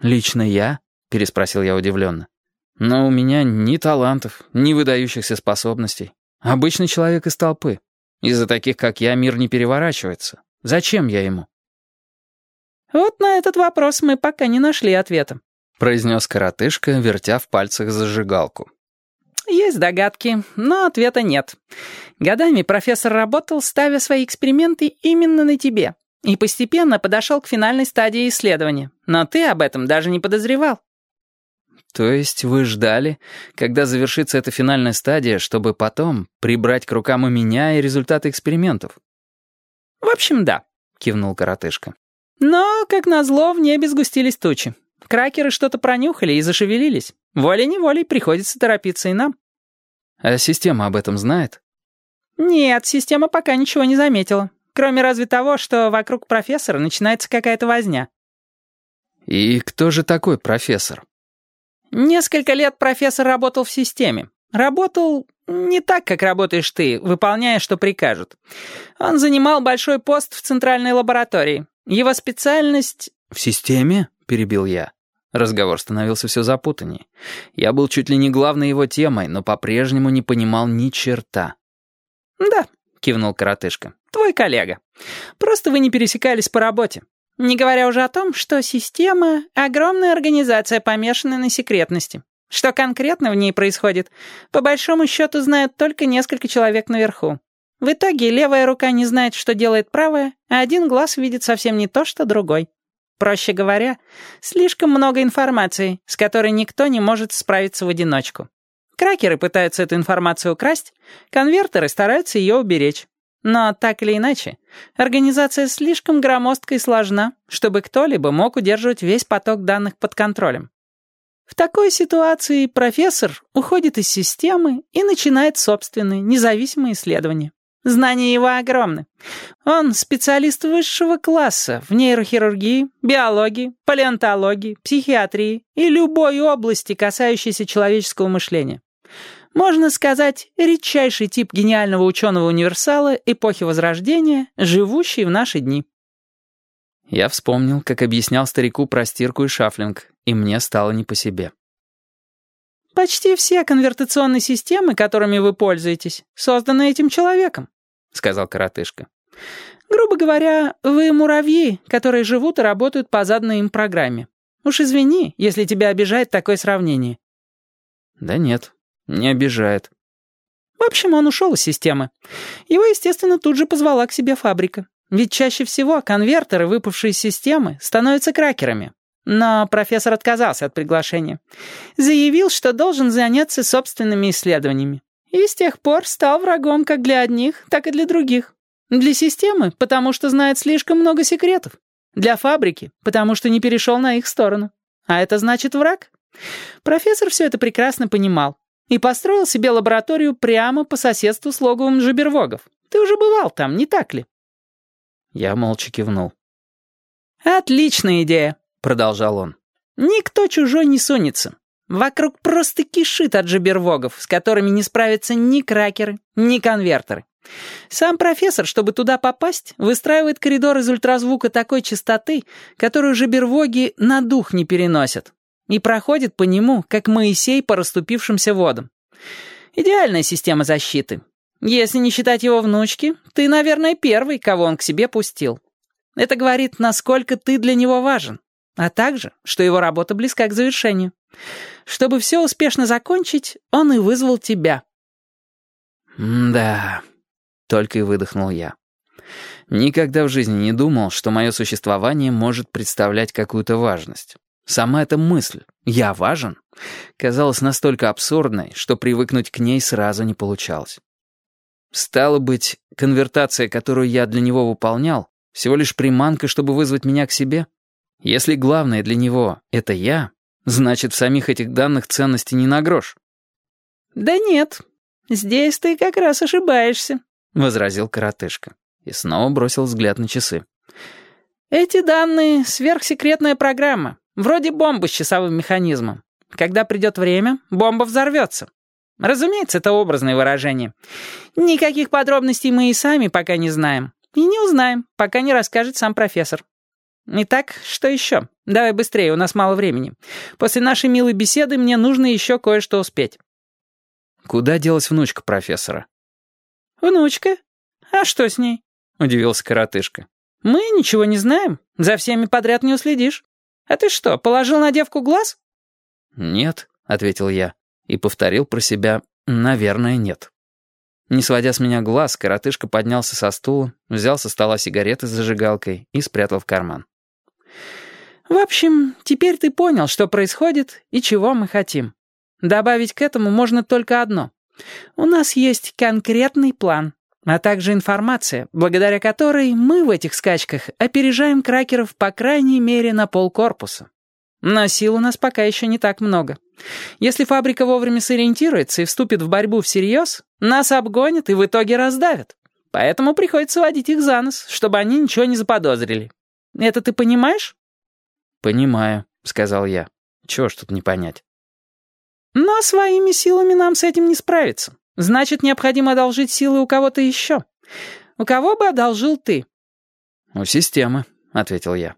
«Лично я?» — переспросил я удивленно. «Но у меня ни талантов, ни выдающихся способностей. Обычный человек из толпы. Из-за таких, как я, мир не переворачивается. Зачем я ему?» «Вот на этот вопрос мы пока не нашли ответа», — произнес коротышка, вертя в пальцах зажигалку. «Есть догадки, но ответа нет. Годами профессор работал, ставя свои эксперименты именно на тебе, и постепенно подошел к финальной стадии исследования. Но ты об этом даже не подозревал. То есть вы ждали, когда завершится эта финальная стадия, чтобы потом прибрать к рукам и меня, и результаты экспериментов? В общем, да, кивнул коротышка. Но, как назло, в небе сгустились тучи. Кракеры что-то пронюхали и зашевелились. Волей-неволей приходится торопиться и нам. А система об этом знает? Нет, система пока ничего не заметила. Кроме разве того, что вокруг профессора начинается какая-то возня. И кто же такой профессор? Несколько лет профессор работал в системе. Работал не так, как работаешь ты, выполняя, что прикажут. Он занимал большой пост в центральной лаборатории. Его специальность... «В системе?» — перебил я. Разговор становился все запутаннее. Я был чуть ли не главной его темой, но по-прежнему не понимал ни черта. «Да», — кивнул коротышка. Твой коллега. Просто вы не пересекались по работе. Не говоря уже о том, что система — огромная организация, помешанная на секретности. Что конкретно в ней происходит, по большому счету знают только несколько человек наверху. В итоге левая рука не знает, что делает правая, а один глаз видит совсем не то, что другой. Проще говоря, слишком много информации, с которой никто не может справиться в одиночку. Кракеры пытаются эту информацию украсть, конвертеры стараются ее уберечь. Но так или иначе, организация слишком громоздка и сложна, чтобы кто-либо мог удерживать весь поток данных под контролем. В такой ситуации профессор уходит из системы и начинает собственные, независимые исследования. Знания его огромны. Он специалист высшего класса в нейрохирургии, биологии, палеонтологии, психиатрии и любой области, касающейся человеческого мышления. Можно сказать, редчайший тип гениального ученого-универсала эпохи Возрождения, живущий в наши дни. Я вспомнил, как объяснял старику про стирку и шафлинг, и мне стало не по себе. «Почти все конвертационные системы, которыми вы пользуетесь, созданы этим человеком», — сказал коротышка. «Грубо говоря, вы муравьи, которые живут и работают по заданной им программе. Уж извини, если тебя обижает такое сравнение». «Да нет, не обижает. В общем, он ушел из системы. Его, естественно, тут же позвала к себе фабрика. Ведь чаще всего конвертеры, выпавшие из системы, становятся кракерами. Но профессор отказался от приглашения. Заявил, что должен заняться собственными исследованиями. И с тех пор стал врагом как для одних, так и для других. Для системы, потому что знает слишком много секретов. Для фабрики, потому что не перешел на их сторону. А это значит враг. Профессор все это прекрасно понимал и построил себе лабораторию прямо по соседству с логовом Жабервогов. Ты уже бывал там, не так ли?» Я молча кивнул. «Отличная идея», — продолжал он. «Никто чужой не сунется. Вокруг просто кишит от жабервогов, с которыми не справятся ни кракеры, ни конвертеры. Сам профессор, чтобы туда попасть, выстраивает коридор из ультразвука такой частоты, которую жабервоги на дух не переносят и проходит по нему, как Моисей по расступившимся водам. Идеальная система защиты. Если не считать его внучки, ты, наверное, первый, кого он к себе пустил. Это говорит, насколько ты для него важен, а также, что его работа близка к завершению. Чтобы все успешно закончить, он и вызвал тебя. «Да», — только и выдохнул я. Никогда в жизни не думал, что мое существование может представлять какую-то важность. Сама эта мысль «я важен» казалась настолько абсурдной, что привыкнуть к ней сразу не получалось. Стало быть, конвертация, которую я для него выполнял, всего лишь приманка, чтобы вызвать меня к себе? Если главное для него — это я, значит, в самих этих данных ценности не на грош. «Да нет, здесь ты как раз ошибаешься», — возразил коротышка и снова бросил взгляд на часы. «Эти данные — сверхсекретная программа. Вроде бомбы с часовым механизмом. Когда придет время, бомба взорвется. Разумеется, это образное выражение. Никаких подробностей мы и сами пока не знаем. И не узнаем, пока не расскажет сам профессор. Итак, что еще? Давай быстрее, у нас мало времени. После нашей милой беседы мне нужно еще кое-что успеть». «Куда делась внучка профессора?» «Внучка? А что с ней?» — удивился коротышка. «Мы ничего не знаем. За всеми подряд не уследишь. А ты что, положил на девку глаз?» «Нет», — ответил я и повторил про себя «наверное, нет». Не сводя с меня глаз, коротышка поднялся со стула, взял со стола сигареты с зажигалкой и спрятал в карман. «В общем, теперь ты понял, что происходит и чего мы хотим. Добавить к этому можно только одно. У нас есть конкретный план, а также информация, благодаря которой мы в этих скачках опережаем кракеров по крайней мере на полкорпуса. Но сил у нас пока еще не так много. Если фабрика вовремя сориентируется и вступит в борьбу всерьез, нас обгонят и в итоге раздавят. Поэтому приходится водить их за нос, чтобы они ничего не заподозрили. Это ты понимаешь? «Понимаю», — сказал я. «Чего ж тут не понять?» «Но своими силами нам с этим не справиться. Значит, необходимо одолжить силы у кого-то еще. У кого бы одолжил ты?» «У системы», — ответил я.